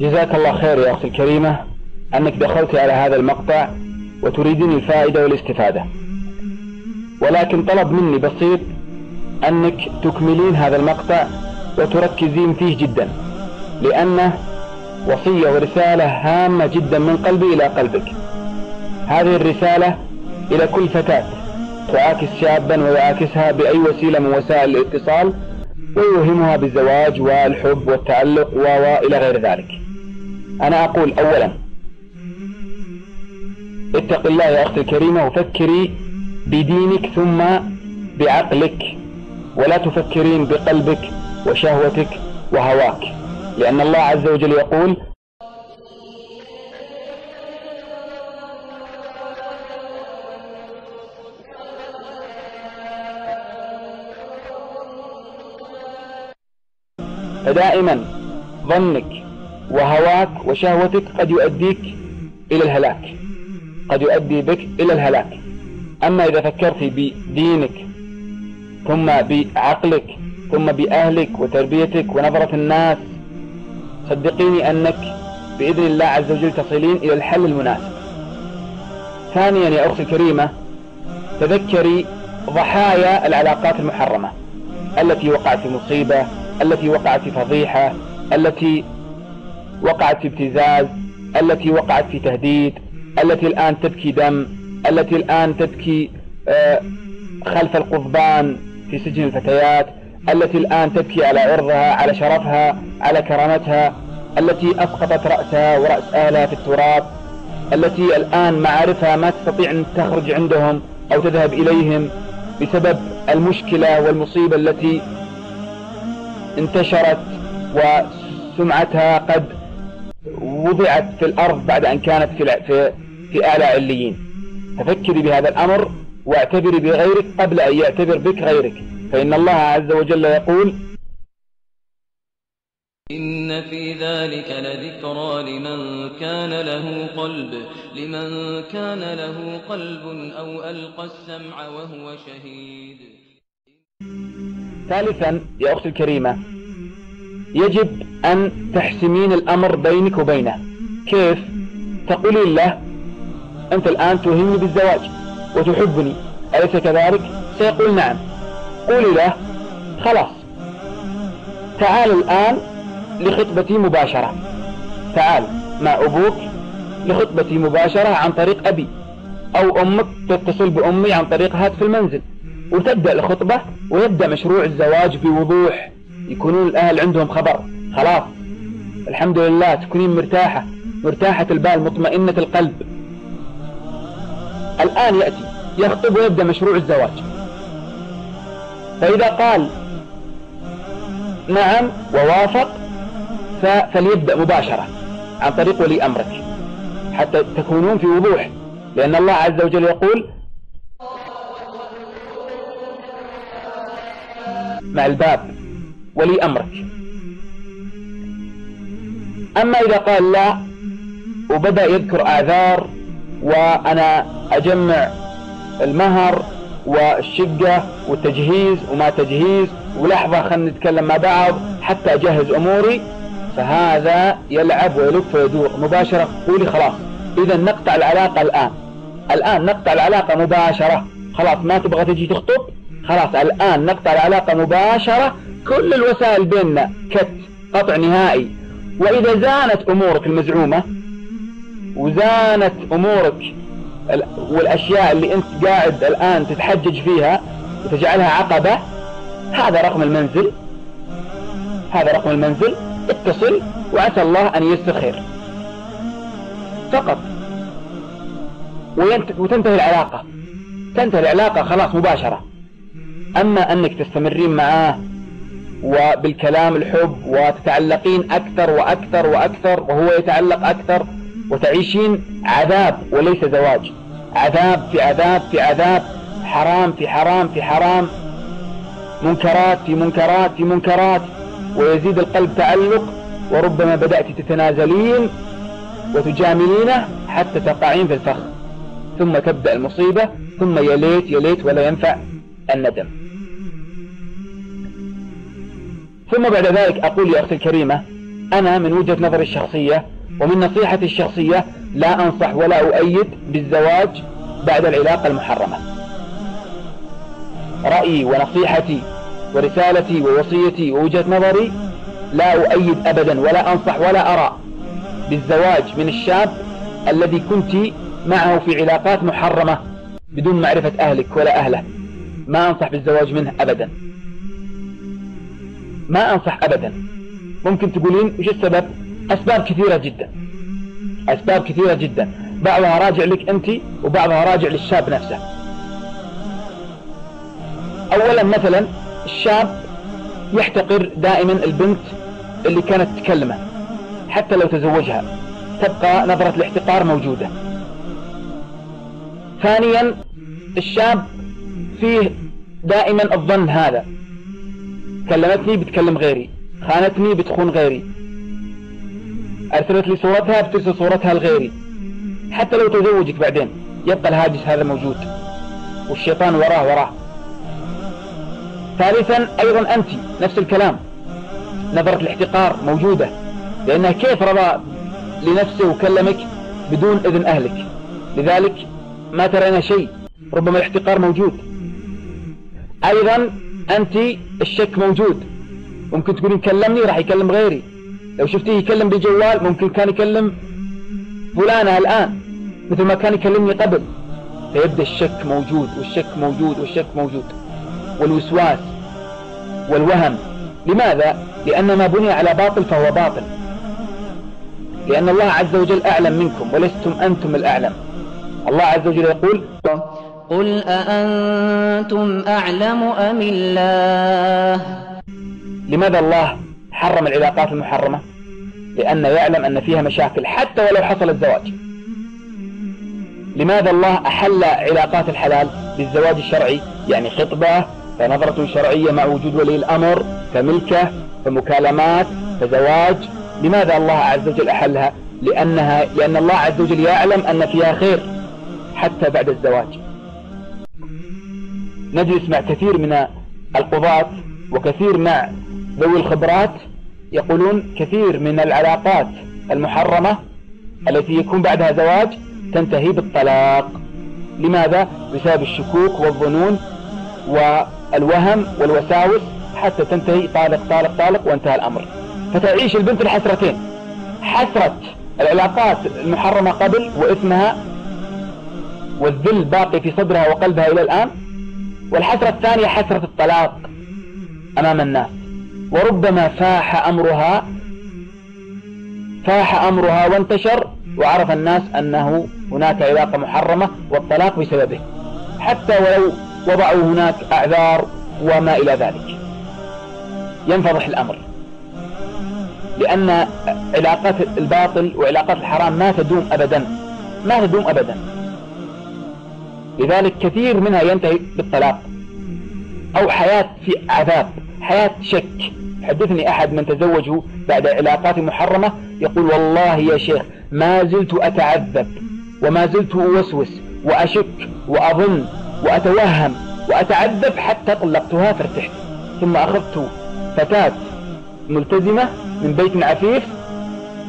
جزاك الله خير يا أختي الكريمة أنك دخلت على هذا المقطع وتريدين الفائدة والاستفادة. ولكن طلب مني بسيط أنك تكملين هذا المقطع وتركزين فيه جدا لأنه وصية ورسالة هامة جدا من قلبي إلى قلبك. هذه الرسالة إلى كل فتاة تعاكس شابا ويعاكسها بأي وسيلة من وسائل الاتصال ويوهمها بالزواج والحب والتعلق وإلى غير ذلك. أنا أقول أولا اتق الله يا أختي الكريمة وفكري بدينك ثم بعقلك ولا تفكرين بقلبك وشهوتك وهواك لأن الله عز وجل يقول فدائما ظنك وهواك وشهوتك قد يؤديك إلى الهلاك قد يؤدي بك إلى الهلاك. أما إذا فكرت بدينك ثم بعقلك ثم بأهلك وتربيتك ونظرة الناس صدقيني أنك بإذن الله عز وجل تصلين إلى الحل المناسب. ثانيا يا أختي الكريمة تذكري ضحايا العلاقات المحرمة التي وقعت في مصيبة التي وقعت في فضيحة التي وقعت في ابتزاز التي وقعت في تهديد التي الآن تبكي دم التي الآن تبكي آه، خلف القضبان في سجن الفتيات التي الآن تبكي على عرضها على شرفها على كرامتها التي أسقطت رأسها ورأس أهلها في التراب التي الآن معارفها ما تستطيع أن تخرج عندهم أو تذهب إليهم بسبب المشكلة والمصيبة التي انتشرت وسمعتها قد وضعت في الأرض بعد أن كانت في في, في أعلى عليين ففكري بهذا الأمر واعتبري بغيرك قبل أن يعتبر بك غيرك. فإن الله عز وجل يقول إن في ذلك لذكرى لمن كان له قلب لمن كان له قلب أو ألقى السمع وهو شهيد. ثالثا يا أختي الكريمة يجب أن تحسمين الأمر بينك وبينه. كيف؟ تقولين له أنت الآن توهمني بالزواج وتحبني أليس كذلك؟ سيقول نعم. قولي له خلاص. تعال الآن لخطبتي مباشرة. تعال مع أبوك لخطبتي مباشرة عن طريق أبي أو أمك تتصل بأمي عن طريق هاتف المنزل. وتبدأ الخطبة ويبدأ مشروع الزواج بوضوح. يكونون الأهل عندهم خبر. خلاص. الحمد لله تكونين مرتاحة. مرتاحة البال مطمئنة القلب. الآن يأتي. يخطب ويبدأ مشروع الزواج. فإذا قال نعم ووافق فليبدأ مباشرة عن طريق ولي أمرك. حتى تكونون في وضوح. لأن الله عز وجل يقول مع الباب. ولي أمرك أما إذا قال لا وبدأ يذكر أعذار وأنا أجمع المهر والشقة والتجهيز وما تجهيز ولحظة خلنا نتكلم مع بعض حتى أجهز أموري فهذا يلعب ويلف ويدور مباشرة قولي خلاص. إذا نقطع العلاقة الآن. الآن نقطع العلاقة مباشرة. خلاص ما تبغى تجي تخطب؟ خلاص الآن نقطع العلاقة مباشرة كل الوسائل بيننا كت قطع نهائي. وإذا زانت أمورك المزعومة وزانت أمورك والأشياء اللي أنت قاعد الآن تتحجج فيها وتجعلها عقبة هذا رقم المنزل. هذا رقم المنزل. اتصل وعسى الله أن ييسر خير. فقط. وتنتهي العلاقة. تنتهي العلاقة خلاص مباشرة. أما أنك تستمرين معاه وبالكلام الحب وتتعلقين أكثر وأكثر وأكثر وهو يتعلق أكثر وتعيشين عذاب وليس زواج. عذاب في عذاب في عذاب حرام في حرام في حرام منكرات في منكرات في منكرات ويزيد القلب تعلق وربما بدأت تتنازلين وتجاملينه حتى تقعين في الفخ. ثم تبدأ المصيبة ثم يا ليت يا ليت ولا ينفع الندم. ثم بعد ذلك أقول يا أختي الكريمة أنا من وجهة نظري الشخصية ومن نصيحتي الشخصية لا أنصح ولا أؤيد بالزواج بعد العلاقة المحرمة. رأيي ونصيحتي ورسالتي ووصيتي ووجهة نظري لا أؤيد أبدا ولا أنصح ولا أرى بالزواج من الشاب الذي كنت معه في علاقات محرمة بدون معرفة أهلك ولا أهله. ما أنصح بالزواج منه أبدا. ما أنصح أبدا. ممكن تقولين وش السبب؟ أسباب كثيرة جدا. أسباب كثيرة جدا. بعضها راجع لك أنت وبعضها راجع للشاب نفسه. أولا مثلا الشاب يحتقر دائما البنت اللي كانت تكلمه حتى لو تزوجها تبقى نظرة الاحتقار موجودة. ثانيا الشاب فيه دائما الظن هذا. كلمتني بتكلم غيري خانتني بتخون غيري. أرسلت لي صورتها بترسل صورتها لغيري. حتى لو تزوجك بعدين يبقى الهاجس هذا موجود. والشيطان وراه وراه. ثالثا أيضا أنت نفس الكلام. نظرة الاحتقار موجودة لأنها كيف رضى لنفسه وكلمك بدون إذن أهلك؟ لذلك ما ترين شيء ربما الاحتقار موجود. أيضا أنت الشك موجود. ممكن تقولين كلمني راح يكلم غيري. لو شفتيه يكلم بجوال ممكن كان يكلم فلانة الآن مثل ما كان يكلمني قبل. فيبدأ الشك موجود والشك موجود والشك موجود. والوسواس والوهم. لماذا؟ لأن ما بني على باطل فهو باطل. لأن الله عز وجل أعلم منكم ولستم أنتم الأعلم. الله عز وجل يقول قل أأنتم أعلم أم الله؟ لماذا الله حرم العلاقات المحرمة؟ لأن يعلم أن فيها مشاكل حتى ولو حصل الزواج. لماذا الله أحل علاقات الحلال بالزواج الشرعي؟ يعني خطبة فنظرة شرعية مع وجود ولي الأمر فملكة فمكالمات فزواج. لماذا الله عز وجل أحلها؟ لأنها لأن الله عز وجل يعلم أن فيها خير حتى بعد الزواج. نجلس مع كثير من القضاة وكثير مع ذوي الخبرات يقولون كثير من العلاقات المحرمة التي يكون بعدها زواج تنتهي بالطلاق. لماذا؟ بسبب الشكوك والظنون والوهم والوساوس حتى تنتهي طالق طالق طالق وانتهى الأمر. فتعيش البنت الحسرتين. حسرة العلاقات المحرمة قبل وإثمها والذل باقي في صدرها وقلبها إلى الآن والحسرة الثانية حسرة الطلاق أمام الناس. وربما فاح أمرها فاح أمرها وانتشر وعرف الناس أنه هناك علاقة محرمة والطلاق بسببه. حتى ولو وضعوا هناك أعذار وما إلى ذلك. ينفضح الأمر لأن علاقات الباطل وعلاقات الحرام ما تدوم أبدا ما تدوم أبدا. لذلك كثير منها ينتهي بالطلاق أو حياة في عذاب حياة شك. حدثني أحد من تزوجه بعد علاقات محرمة يقول والله يا شيخ ما زلت أتعذب وما زلت أوسوس وأشك وأظن وأتوهم وأتعذب حتى طلقتها فارتحت. ثم أخذت فتاة ملتزمة من بيت عفيف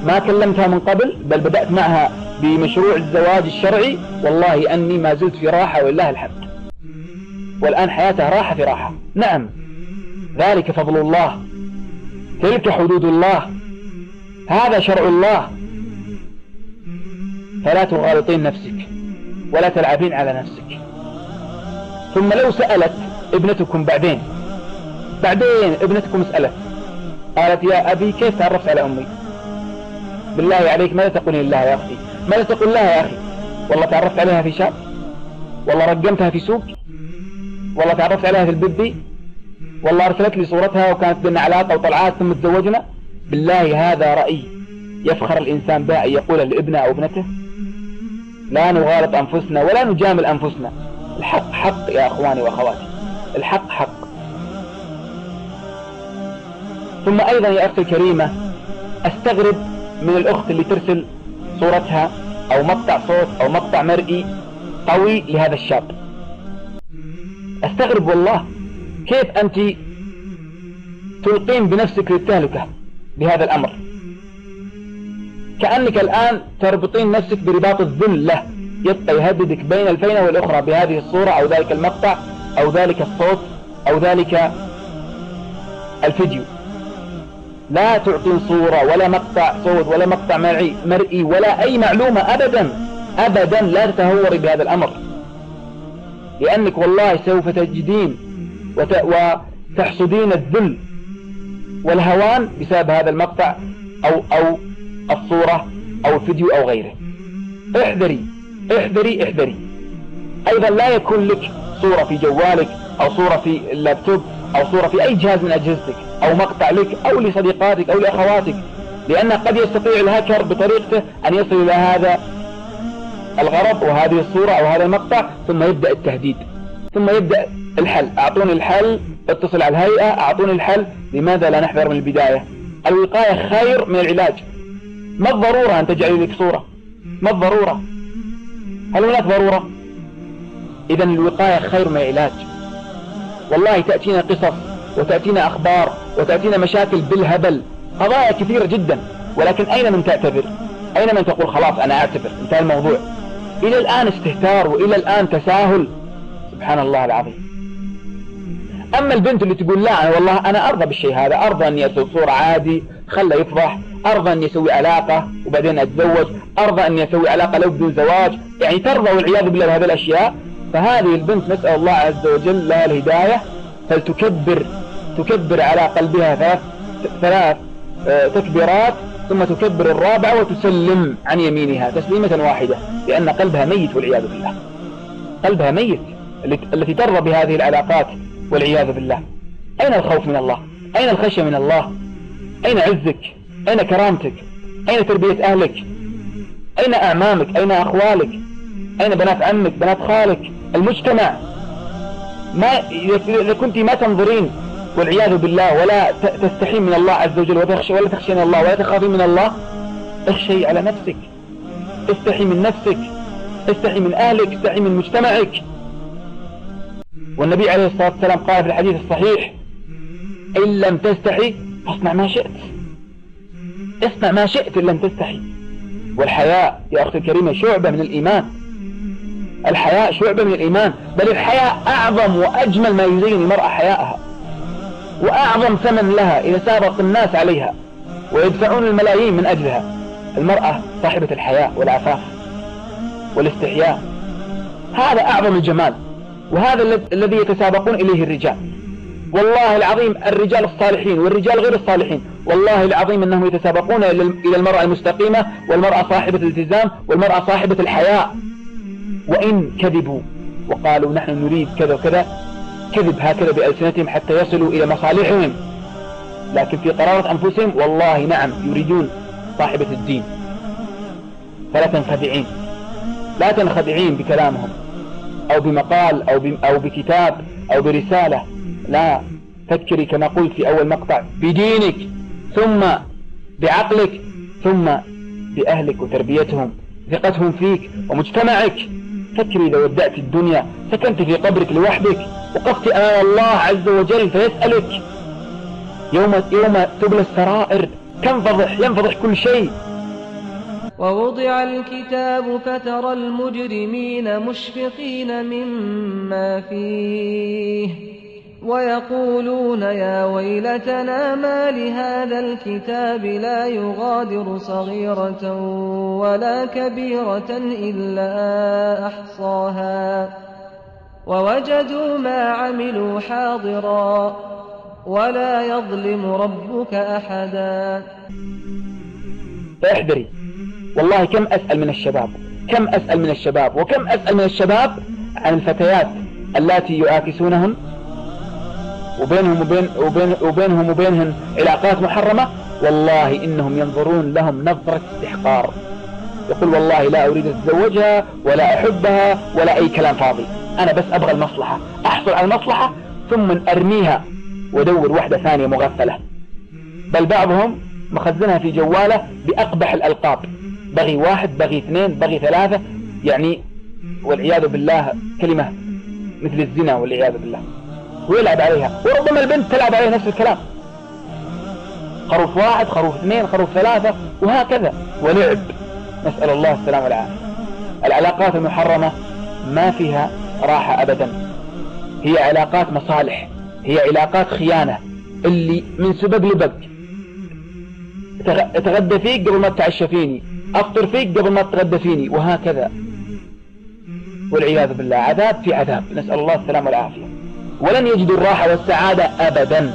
ما كلمتها من قبل بل بدأت معها بمشروع الزواج الشرعي والله أني ما زلت في راحة ولله الحمد. والآن حياتها راحة في راحة. نعم. ذلك فضل الله. تلك حدود الله. هذا شرع الله. فلا تغالطين نفسك. ولا تلعبين على نفسك. ثم لو سألت ابنتكم بعدين. بعدين ابنتكم سألت. قالت يا أبي كيف تعرفت على أمي? بالله عليك ماذا تقولين لها يا أختي؟ ماذا تقول لها يا أخي؟ والله تعرفت عليها في شاب والله رقمتها في سوق؟ والله تعرفت عليها في الببي والله أرسلت لي صورتها وكانت بيننا علاقة وطلعات ثم تزوجنا؟ بالله هذا رأي يفخر الإنسان به أن يقول لابنه أو ابنته؟ لا نغالط أنفسنا ولا نجامل أنفسنا. الحق حق يا أخواني وأخواتي. الحق حق. ثم أيضا يا أختي الكريمة أستغرب من الأخت اللي ترسل صورتها أو مقطع صوت أو مقطع مرئي قوي لهذا الشاب. أستغرب والله كيف أنت تلقين بنفسك للتهلكة بهذا الأمر؟ كأنك الآن تربطين نفسك برباط الذل له يبقى يهددك بين الفينة والأخرى بهذه الصورة أو ذلك المقطع أو ذلك الصوت أو ذلك الفيديو. لا تعطين صورة ولا مقطع صوت ولا مقطع مرئي ولا أي معلومة أبدا. أبدا لا تتهوري بهذا الأمر. لأنك والله سوف تجدين وتحصدين الذل والهوان بسبب هذا المقطع أو, أو الصورة أو الفيديو أو غيره. احذري احذري احذري. أيضا لا يكون لك صورة في جوالك أو صورة في اللابتوب. أو صورة في أي جهاز من أجهزتك أو مقطع لك أو لصديقاتك أو لأخواتك. لأن قد يستطيع الهاكر بطريقته أن يصل إلى هذا الغرض وهذه الصورة أو هذا المقطع ثم يبدأ التهديد. ثم يبدأ الحل. أعطوني الحل اتصل على الهيئة أعطوني الحل. لماذا لا نحذر من البداية؟ الوقاية خير من العلاج. ما الضرورة أن تجعلي لك صورة؟ ما الضرورة؟ هل هناك ضرورة؟ إذا الوقاية خير من العلاج. والله تأتينا قصص وتأتينا أخبار وتأتينا مشاكل بالهبل قضايا كثيرة جدا. ولكن أين من تعتبر أين من تقول خلاص أنا أعتبر انتهى الموضوع. إلى الآن استهتار وإلى الآن تساهل. سبحان الله العظيم. أما البنت اللي تقول لا أنا والله أنا أرضى بالشيء هذا. أرضى أني أسوي صورة عادي خله يفضح. أرضى أني أسوي علاقة وبعدين أتزوج. أرضى أني أسوي علاقة لو بدون زواج. يعني ترضى والعياذ بالله بهذه الأشياء. فهذه البنت نسأل الله عز وجل لها الهداية فلتكبر تكبر على قلبها ثلاث ثلاث آه، تكبيرات ثم تكبر الرابعة وتسلم عن يمينها تسليمة واحدة لأن قلبها ميت والعياذ بالله. قلبها ميت التي ترضى بهذه العلاقات والعياذ بالله. أين الخوف من الله؟ أين الخشية من الله؟ أين عزك؟ أين كرامتك؟ أين تربية أهلك؟ أين أعمامك؟ أين أخوالك؟ أين بنات عمك؟ بنات خالك؟ المجتمع ما إذا كنت ما تنظرين والعياذ بالله ولا تستحين من الله عز وجل ولا تخشين الله ولا تخافين من الله اخشي على نفسك. استحي من نفسك. استحي من أهلك. استحي من مجتمعك. والنبي عليه الصلاة والسلام قال في الحديث الصحيح إن لم تستحي فاصنع ما شئت. اصنع ما شئت إن لم تستحي. والحياء يا أختي الكريمة شعبة من الإيمان. الحياء شعبة من الإيمان بل الحياء أعظم وأجمل ما يزين المرأة حياءها وأعظم ثمن لها إذا سابق الناس عليها ويدفعون الملايين من أجلها. المرأة صاحبة الحياء والعفاف والاستحياء. هذا أعظم الجمال وهذا الذي يتسابقون إليه الرجال. والله العظيم الرجال الصالحين والرجال غير الصالحين. والله العظيم أنهم يتسابقون إلى المرأة المستقيمة والمرأة صاحبة الالتزام والمرأة صاحبة الحياء. وإن كذبوا. وقالوا نحن نريد كذا وكذا. كذب هكذا بألسنتهم حتى يصلوا إلى مصالحهم. لكن في قرارة أنفسهم والله نعم يريدون صاحبة الدين. فلا تنخدعين. لا تنخدعين بكلامهم. أو بمقال أو, أو بكتاب أو برسالة. لا. فكري كما قلت في أول مقطع بدينك ثم بعقلك ثم بأهلك وتربيتهم ثقتهم فيك ومجتمعك. فكري إذا ودعت الدنيا سكنت في قبرك لوحدك وقفت أمام الله عز وجل فيسألك. يوم يوم تبلى السرائر تنفضح ينفضح كل شيء. ووضع الكتاب فترى المجرمين مشفقين مما فيه. ويقولون يا ويلتنا ما لهذا الكتاب لا يغادر صغيرة ولا كبيرة إلا أحصاها. ووجدوا ما عملوا حاضرا ولا يظلم ربك أحدا. فاحذري. والله كم أسأل من الشباب كم أسأل من الشباب وكم أسأل من الشباب عن الفتيات اللاتي يعاكسونهن وبينهم وبين وبين وبينهم وبينهن علاقات محرمة والله إنهم ينظرون لهم نظرة استحقار. يقول والله لا أريد أتزوجها ولا أحبها ولا أي كلام فاضي. أنا بس أبغى المصلحة. أحصل على المصلحة ثم أرميها ودور واحدة ثانية مغفلة. بل بعضهم مخزنها في جواله بأقبح الألقاب. بغي واحد بغي اثنين بغي ثلاثة. يعني والعياذ بالله كلمة مثل الزنا والعياذ بالله. ويلعب عليها. وربما البنت تلعب عليه نفس الكلام. خروف واحد خروف اثنين خروف ثلاثة وهكذا. ولعب نسأل الله السلامة والعافية. العلاقات المحرمة ما فيها راحة أبدا. هي علاقات مصالح. هي علاقات خيانة. اللي من سبق لبق اتغدى فيك قبل ما تتعشى فيني أفطر فيك قبل ما تتغدى فيني وهكذا. والعياذ بالله. عذاب في عذاب. نسأل الله السلامة والعافية. ولن يجدوا الراحة والسعادة أبدا.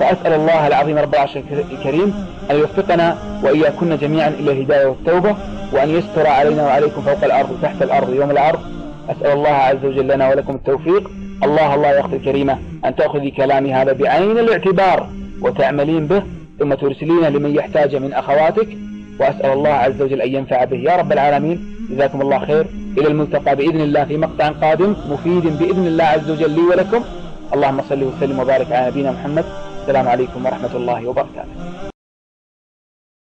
فأسأل الله العظيم رب العرش الكريم أن يوفقنا وإياكن جميعا إلى الهداية والتوبة وأن يستر علينا وعليكم فوق الأرض وتحت الأرض يوم العرض. أسأل الله عز وجل لنا ولكم التوفيق. الله الله يا أختي الكريمة أن تأخذي كلامي هذا بعين الاعتبار وتعملين به ثم ترسلينه لمن يحتاج من أخواتك. وأسأل الله عز وجل أن ينفع به. يا رب العالمين جزاكم الله خير. إلى الملتقى بإذن الله في مقطع قادم مفيد بإذن الله عز وجل لي ولكم. اللهم صل وسلم وبارك على نبينا محمد. السلام عليكم ورحمة الله وبركاته.